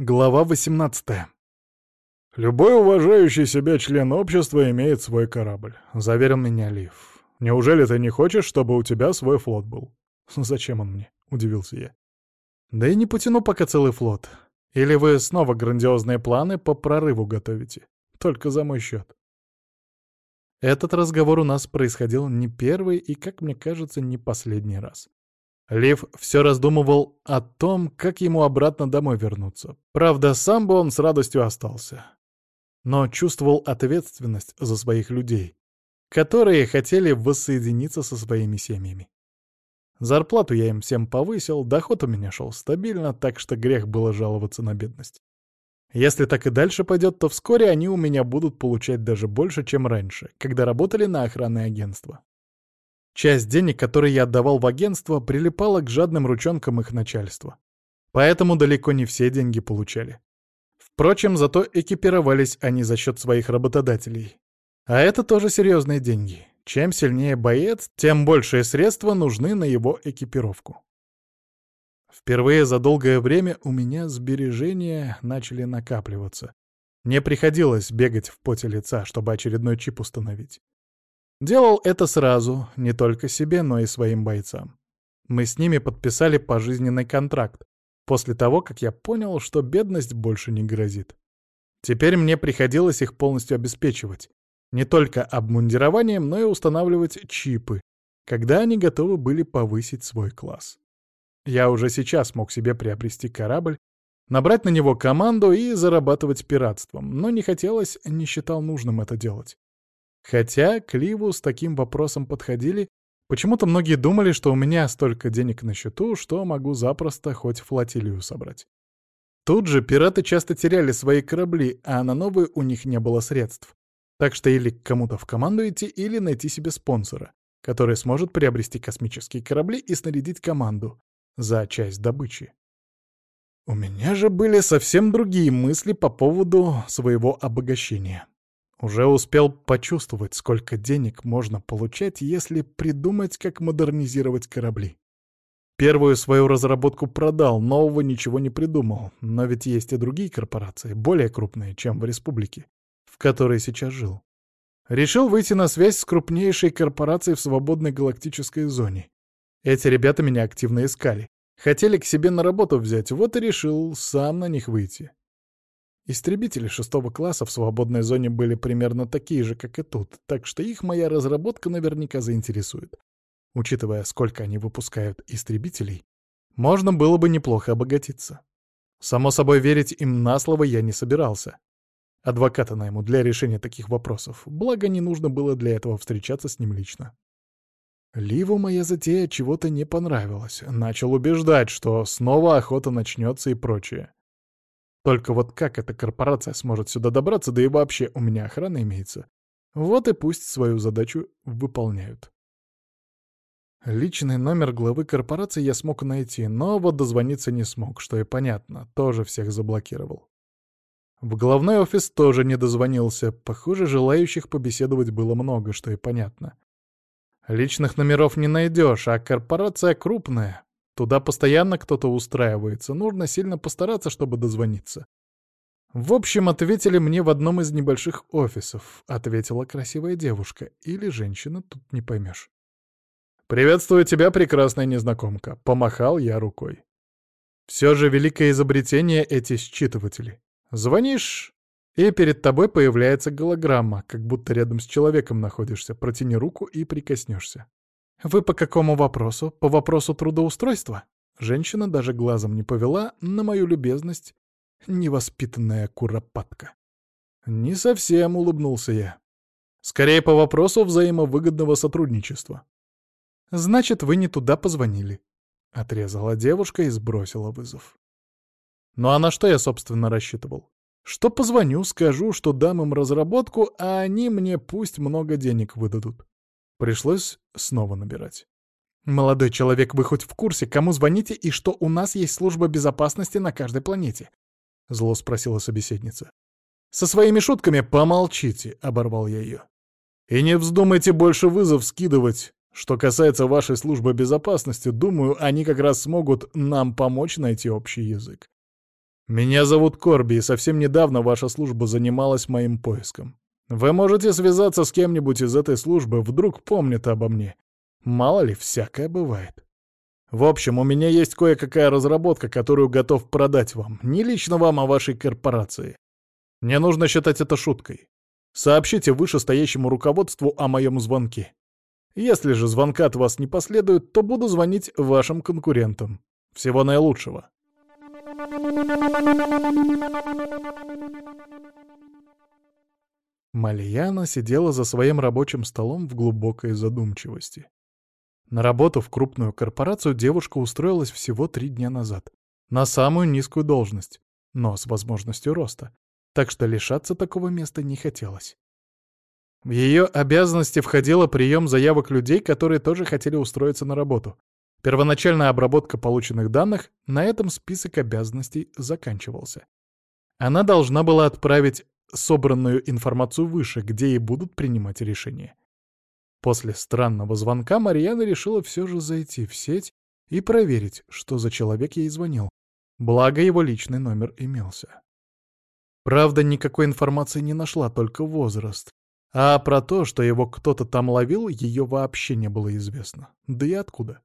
Глава 18. «Любой уважающий себя член общества имеет свой корабль», — заверил меня Лив. «Неужели ты не хочешь, чтобы у тебя свой флот был?» «Зачем он мне?» — удивился я. «Да и не потяну пока целый флот. Или вы снова грандиозные планы по прорыву готовите? Только за мой счет». Этот разговор у нас происходил не первый и, как мне кажется, не последний раз. Лев все раздумывал о том, как ему обратно домой вернуться. Правда, сам бы он с радостью остался. Но чувствовал ответственность за своих людей, которые хотели воссоединиться со своими семьями. Зарплату я им всем повысил, доход у меня шел стабильно, так что грех было жаловаться на бедность. Если так и дальше пойдет, то вскоре они у меня будут получать даже больше, чем раньше, когда работали на охранное агентство. Часть денег, которые я отдавал в агентство, прилипала к жадным ручонкам их начальства. Поэтому далеко не все деньги получали. Впрочем, зато экипировались они за счет своих работодателей. А это тоже серьезные деньги. Чем сильнее боец, тем большие средства нужны на его экипировку. Впервые за долгое время у меня сбережения начали накапливаться. Не приходилось бегать в поте лица, чтобы очередной чип установить. Делал это сразу, не только себе, но и своим бойцам. Мы с ними подписали пожизненный контракт, после того, как я понял, что бедность больше не грозит. Теперь мне приходилось их полностью обеспечивать. Не только обмундированием, но и устанавливать чипы, когда они готовы были повысить свой класс. Я уже сейчас мог себе приобрести корабль, набрать на него команду и зарабатывать пиратством, но не хотелось, не считал нужным это делать. Хотя к Ливу с таким вопросом подходили, почему-то многие думали, что у меня столько денег на счету, что могу запросто хоть флотилию собрать. Тут же пираты часто теряли свои корабли, а на новые у них не было средств. Так что или к кому-то в команду идти, или найти себе спонсора, который сможет приобрести космические корабли и снарядить команду за часть добычи. У меня же были совсем другие мысли по поводу своего обогащения. Уже успел почувствовать, сколько денег можно получать, если придумать, как модернизировать корабли. Первую свою разработку продал, нового ничего не придумал, но ведь есть и другие корпорации, более крупные, чем в республике, в которой сейчас жил. Решил выйти на связь с крупнейшей корпорацией в свободной галактической зоне. Эти ребята меня активно искали. Хотели к себе на работу взять, вот и решил сам на них выйти. Истребители шестого класса в свободной зоне были примерно такие же, как и тут, так что их моя разработка наверняка заинтересует. Учитывая, сколько они выпускают истребителей, можно было бы неплохо обогатиться. Само собой, верить им на слово я не собирался. Адвоката найму для решения таких вопросов, благо не нужно было для этого встречаться с ним лично. Ливу моя затея чего-то не понравилась, начал убеждать, что снова охота начнется и прочее. Только вот как эта корпорация сможет сюда добраться, да и вообще у меня охрана имеется. Вот и пусть свою задачу выполняют. Личный номер главы корпорации я смог найти, но вот дозвониться не смог, что и понятно, тоже всех заблокировал. В главной офис тоже не дозвонился, похоже, желающих побеседовать было много, что и понятно. Личных номеров не найдешь, а корпорация крупная, Туда постоянно кто-то устраивается, нужно сильно постараться, чтобы дозвониться. В общем, ответили мне в одном из небольших офисов, ответила красивая девушка, или женщина, тут не поймешь. «Приветствую тебя, прекрасная незнакомка», — помахал я рукой. Все же великое изобретение эти считыватели. Звонишь, и перед тобой появляется голограмма, как будто рядом с человеком находишься. Протяни руку и прикоснешься. «Вы по какому вопросу? По вопросу трудоустройства?» Женщина даже глазом не повела на мою любезность. Невоспитанная куропатка. «Не совсем», — улыбнулся я. «Скорее по вопросу взаимовыгодного сотрудничества». «Значит, вы не туда позвонили», — отрезала девушка и сбросила вызов. Ну а на что я, собственно, рассчитывал? Что позвоню, скажу, что дам им разработку, а они мне пусть много денег выдадут. Пришлось снова набирать. «Молодой человек, вы хоть в курсе, кому звоните и что у нас есть служба безопасности на каждой планете?» — зло спросила собеседница. «Со своими шутками помолчите», — оборвал я ее. «И не вздумайте больше вызов скидывать. Что касается вашей службы безопасности, думаю, они как раз смогут нам помочь найти общий язык. Меня зовут Корби, и совсем недавно ваша служба занималась моим поиском. Вы можете связаться с кем-нибудь из этой службы, вдруг помнят обо мне. Мало ли, всякое бывает. В общем, у меня есть кое-какая разработка, которую готов продать вам. Не лично вам, а вашей корпорации. Мне нужно считать это шуткой. Сообщите вышестоящему руководству о моем звонке. Если же звонка от вас не последует, то буду звонить вашим конкурентам. Всего наилучшего. Мальяна сидела за своим рабочим столом в глубокой задумчивости. На работу в крупную корпорацию девушка устроилась всего три дня назад. На самую низкую должность, но с возможностью роста. Так что лишаться такого места не хотелось. В ее обязанности входило прием заявок людей, которые тоже хотели устроиться на работу. Первоначальная обработка полученных данных, на этом список обязанностей заканчивался. Она должна была отправить собранную информацию выше, где и будут принимать решения. После странного звонка Марьяна решила все же зайти в сеть и проверить, что за человек ей звонил. Благо, его личный номер имелся. Правда, никакой информации не нашла, только возраст. А про то, что его кто-то там ловил, ее вообще не было известно. Да и откуда?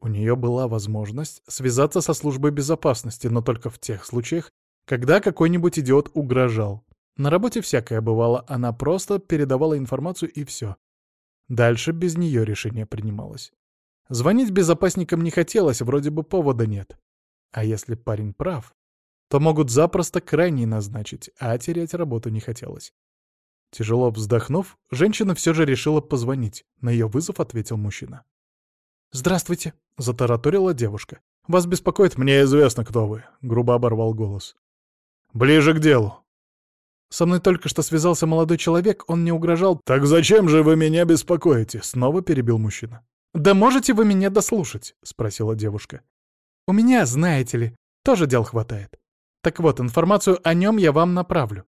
У нее была возможность связаться со службой безопасности, но только в тех случаях, когда какой-нибудь идиот угрожал. На работе всякое бывало, она просто передавала информацию и все. Дальше без нее решение принималось. Звонить безопасникам не хотелось, вроде бы повода нет. А если парень прав, то могут запросто крайний назначить, а терять работу не хотелось. Тяжело вздохнув, женщина все же решила позвонить. На ее вызов ответил мужчина. «Здравствуйте», — затараторила девушка. «Вас беспокоит?» «Мне известно, кто вы», — грубо оборвал голос. «Ближе к делу. Со мной только что связался молодой человек, он не угрожал. «Так зачем же вы меня беспокоите?» — снова перебил мужчина. «Да можете вы меня дослушать?» — спросила девушка. «У меня, знаете ли, тоже дел хватает. Так вот, информацию о нем я вам направлю.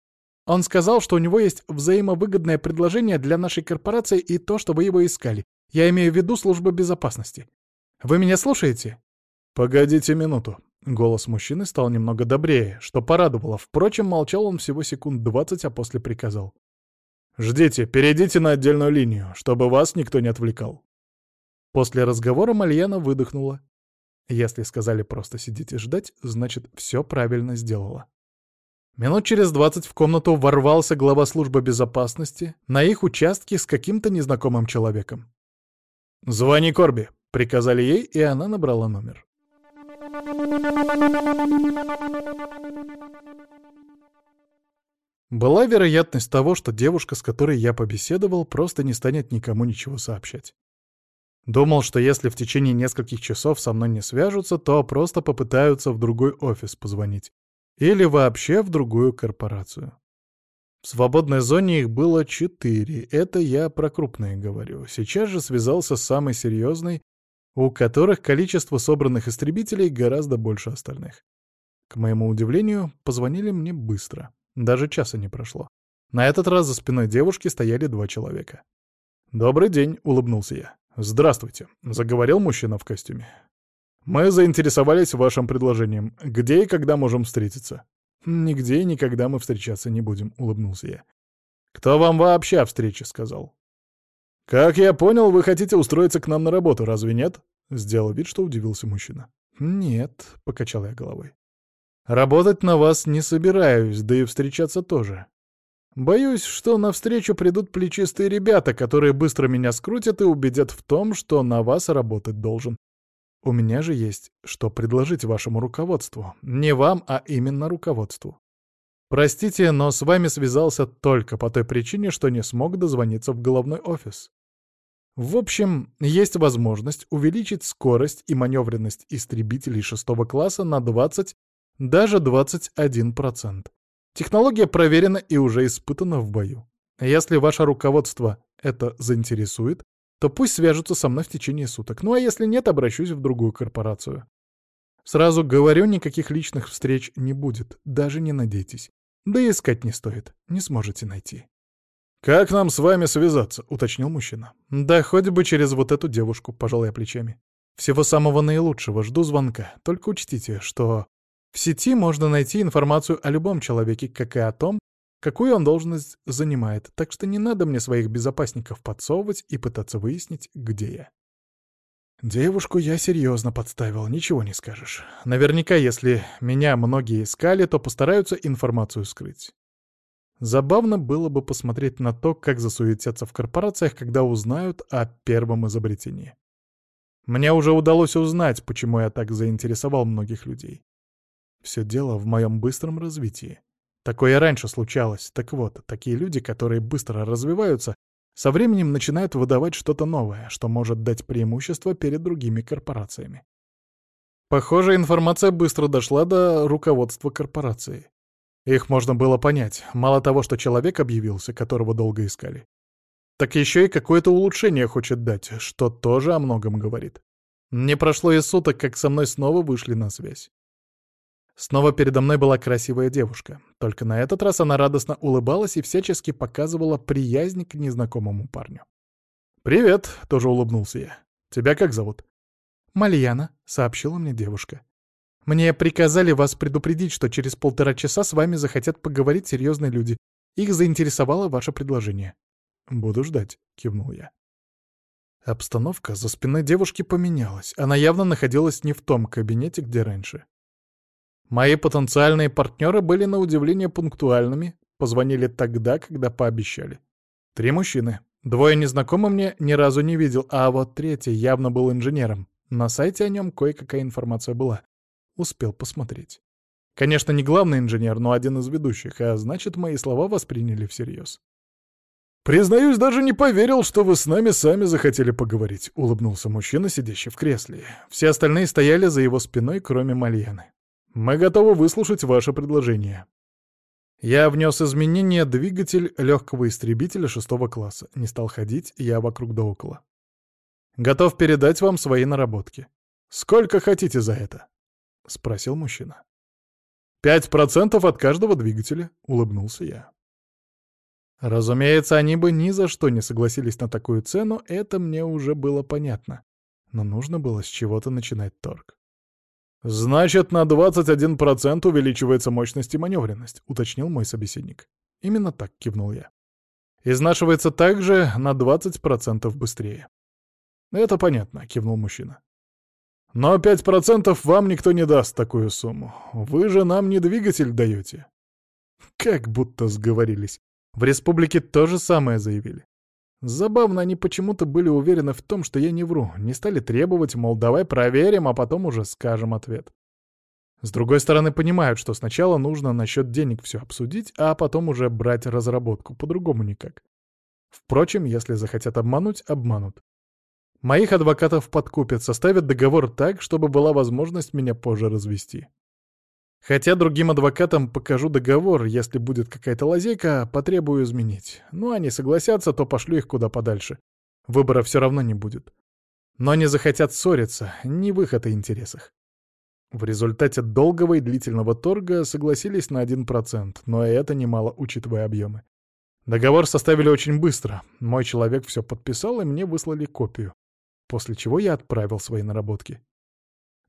Он сказал, что у него есть взаимовыгодное предложение для нашей корпорации и то, что вы его искали. Я имею в виду службу безопасности. Вы меня слушаете?» «Погодите минуту», Голос мужчины стал немного добрее, что порадовало. Впрочем, молчал он всего секунд двадцать, а после приказал. «Ждите, перейдите на отдельную линию, чтобы вас никто не отвлекал». После разговора Мальяна выдохнула. Если сказали просто сидеть и ждать, значит, все правильно сделала. Минут через двадцать в комнату ворвался глава службы безопасности на их участке с каким-то незнакомым человеком. «Звони Корби», — приказали ей, и она набрала номер. Была вероятность того, что девушка, с которой я побеседовал, просто не станет никому ничего сообщать. Думал, что если в течение нескольких часов со мной не свяжутся, то просто попытаются в другой офис позвонить. Или вообще в другую корпорацию. В свободной зоне их было четыре, это я про крупные говорю. Сейчас же связался с самой серьезной у которых количество собранных истребителей гораздо больше остальных. К моему удивлению, позвонили мне быстро. Даже часа не прошло. На этот раз за спиной девушки стояли два человека. «Добрый день», — улыбнулся я. «Здравствуйте», — заговорил мужчина в костюме. «Мы заинтересовались вашим предложением. Где и когда можем встретиться?» «Нигде и никогда мы встречаться не будем», — улыбнулся я. «Кто вам вообще о встрече сказал?» «Как я понял, вы хотите устроиться к нам на работу, разве нет?» Сделал вид, что удивился мужчина. «Нет», — покачал я головой. «Работать на вас не собираюсь, да и встречаться тоже. Боюсь, что навстречу придут плечистые ребята, которые быстро меня скрутят и убедят в том, что на вас работать должен. У меня же есть что предложить вашему руководству. Не вам, а именно руководству. Простите, но с вами связался только по той причине, что не смог дозвониться в головной офис. В общем, есть возможность увеличить скорость и маневренность истребителей шестого класса на 20, даже 21%. Технология проверена и уже испытана в бою. Если ваше руководство это заинтересует, то пусть свяжутся со мной в течение суток. Ну а если нет, обращусь в другую корпорацию. Сразу говорю, никаких личных встреч не будет, даже не надейтесь. Да и искать не стоит, не сможете найти. «Как нам с вами связаться?» — уточнил мужчина. «Да хоть бы через вот эту девушку», — пожал я плечами. «Всего самого наилучшего, жду звонка. Только учтите, что В сети можно найти информацию о любом человеке, как и о том, какую он должность занимает, так что не надо мне своих безопасников подсовывать и пытаться выяснить, где я. Девушку я серьезно подставил, ничего не скажешь. Наверняка, если меня многие искали, то постараются информацию скрыть. Забавно было бы посмотреть на то, как засуетятся в корпорациях, когда узнают о первом изобретении. Мне уже удалось узнать, почему я так заинтересовал многих людей. Все дело в моем быстром развитии. Такое раньше случалось. Так вот, такие люди, которые быстро развиваются, со временем начинают выдавать что-то новое, что может дать преимущество перед другими корпорациями. Похоже, информация быстро дошла до руководства корпорации. Их можно было понять. Мало того, что человек объявился, которого долго искали, так еще и какое-то улучшение хочет дать, что тоже о многом говорит. Не прошло и суток, как со мной снова вышли на связь. Снова передо мной была красивая девушка. Только на этот раз она радостно улыбалась и всячески показывала приязнь к незнакомому парню. «Привет», — тоже улыбнулся я. «Тебя как зовут?» «Мальяна», — сообщила мне девушка. «Мне приказали вас предупредить, что через полтора часа с вами захотят поговорить серьезные люди. Их заинтересовало ваше предложение». «Буду ждать», — кивнул я. Обстановка за спиной девушки поменялась. Она явно находилась не в том кабинете, где раньше. Мои потенциальные партнеры были на удивление пунктуальными, позвонили тогда, когда пообещали. Три мужчины. Двое незнакомых мне ни разу не видел, а вот третий явно был инженером. На сайте о нем кое-какая информация была. Успел посмотреть. Конечно, не главный инженер, но один из ведущих, а значит, мои слова восприняли всерьез. «Признаюсь, даже не поверил, что вы с нами сами захотели поговорить», — улыбнулся мужчина, сидящий в кресле. Все остальные стояли за его спиной, кроме Мальяны. «Мы готовы выслушать ваше предложение». Я внес изменения двигатель легкого истребителя шестого класса. Не стал ходить, я вокруг да около. Готов передать вам свои наработки. Сколько хотите за это? Спросил мужчина. «Пять процентов от каждого двигателя», — улыбнулся я. Разумеется, они бы ни за что не согласились на такую цену, это мне уже было понятно. Но нужно было с чего-то начинать торг. «Значит, на 21% увеличивается мощность и маневренность», — уточнил мой собеседник. «Именно так», — кивнул я. «Изнашивается также на 20% быстрее». «Это понятно», — кивнул мужчина. «Но 5% вам никто не даст такую сумму. Вы же нам не двигатель даете». Как будто сговорились. В республике то же самое заявили. Забавно, они почему-то были уверены в том, что я не вру, не стали требовать, мол, давай проверим, а потом уже скажем ответ. С другой стороны, понимают, что сначала нужно насчет денег все обсудить, а потом уже брать разработку, по-другому никак. Впрочем, если захотят обмануть, обманут. Моих адвокатов подкупят, составят договор так, чтобы была возможность меня позже развести. Хотя другим адвокатам покажу договор, если будет какая-то лазейка, потребую изменить. Ну, они согласятся, то пошлю их куда подальше. Выбора все равно не будет. Но они захотят ссориться, не в их это интересах. В результате долгого и длительного торга согласились на 1%, но это немало, учитывая объемы. Договор составили очень быстро. Мой человек все подписал, и мне выслали копию. После чего я отправил свои наработки.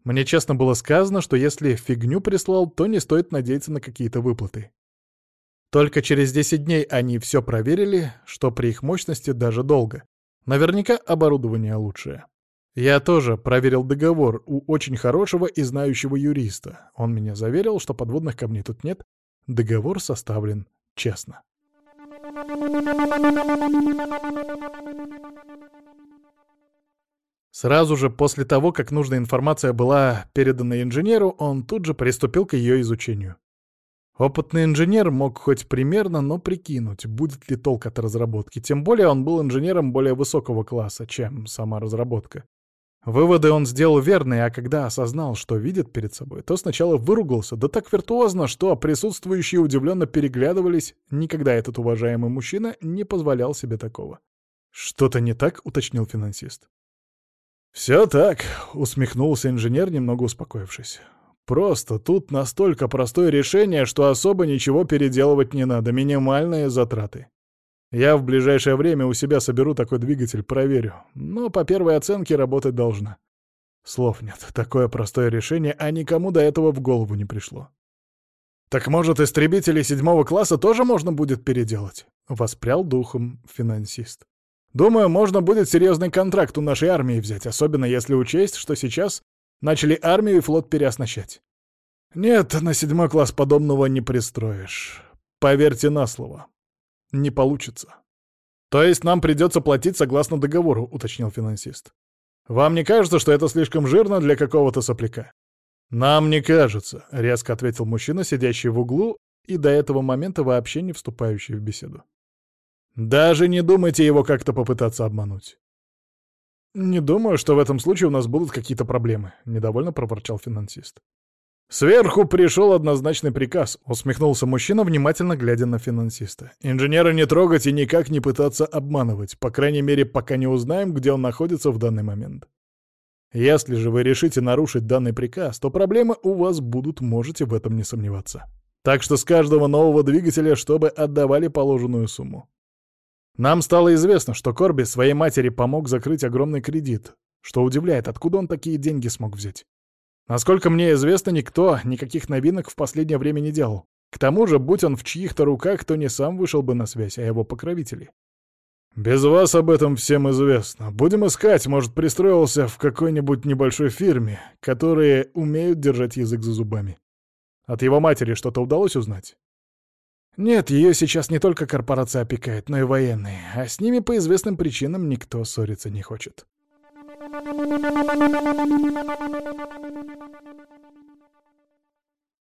Мне честно было сказано, что если фигню прислал, то не стоит надеяться на какие-то выплаты. Только через 10 дней они все проверили, что при их мощности даже долго. Наверняка оборудование лучшее. Я тоже проверил договор у очень хорошего и знающего юриста. Он меня заверил, что подводных камней тут нет. Договор составлен честно. Сразу же после того, как нужная информация была передана инженеру, он тут же приступил к ее изучению. Опытный инженер мог хоть примерно, но прикинуть, будет ли толк от разработки, тем более он был инженером более высокого класса, чем сама разработка. Выводы он сделал верные, а когда осознал, что видит перед собой, то сначала выругался, да так виртуозно, что присутствующие удивленно переглядывались, никогда этот уважаемый мужчина не позволял себе такого. «Что-то не так?» — уточнил финансист. «Все так», — усмехнулся инженер, немного успокоившись. «Просто тут настолько простое решение, что особо ничего переделывать не надо, минимальные затраты. Я в ближайшее время у себя соберу такой двигатель, проверю, но по первой оценке работать должна. Слов нет. Такое простое решение, а никому до этого в голову не пришло. «Так, может, истребители седьмого класса тоже можно будет переделать?» — воспрял духом финансист. «Думаю, можно будет серьезный контракт у нашей армии взять, особенно если учесть, что сейчас начали армию и флот переоснащать. Нет, на седьмой класс подобного не пристроишь. Поверьте на слово. Не получится». «То есть нам придется платить согласно договору», — уточнил финансист. «Вам не кажется, что это слишком жирно для какого-то сопляка?» «Нам не кажется», — резко ответил мужчина, сидящий в углу и до этого момента вообще не вступающий в беседу. «Даже не думайте его как-то попытаться обмануть». «Не думаю, что в этом случае у нас будут какие-то проблемы», — недовольно проворчал финансист. «Сверху пришел однозначный приказ», — усмехнулся мужчина, внимательно глядя на финансиста. «Инженера не трогать и никак не пытаться обманывать, по крайней мере, пока не узнаем, где он находится в данный момент. Если же вы решите нарушить данный приказ, то проблемы у вас будут, можете в этом не сомневаться. Так что с каждого нового двигателя, чтобы отдавали положенную сумму. Нам стало известно, что Корби своей матери помог закрыть огромный кредит, что удивляет, откуда он такие деньги смог взять. Насколько мне известно, никто никаких новинок в последнее время не делал. К тому же, будь он в чьих-то руках, то не сам вышел бы на связь, а его покровители. «Без вас об этом всем известно. Будем искать, может, пристроился в какой-нибудь небольшой фирме, которые умеют держать язык за зубами. От его матери что-то удалось узнать?» «Нет, ее сейчас не только корпорация опекает, но и военные, а с ними по известным причинам никто ссориться не хочет».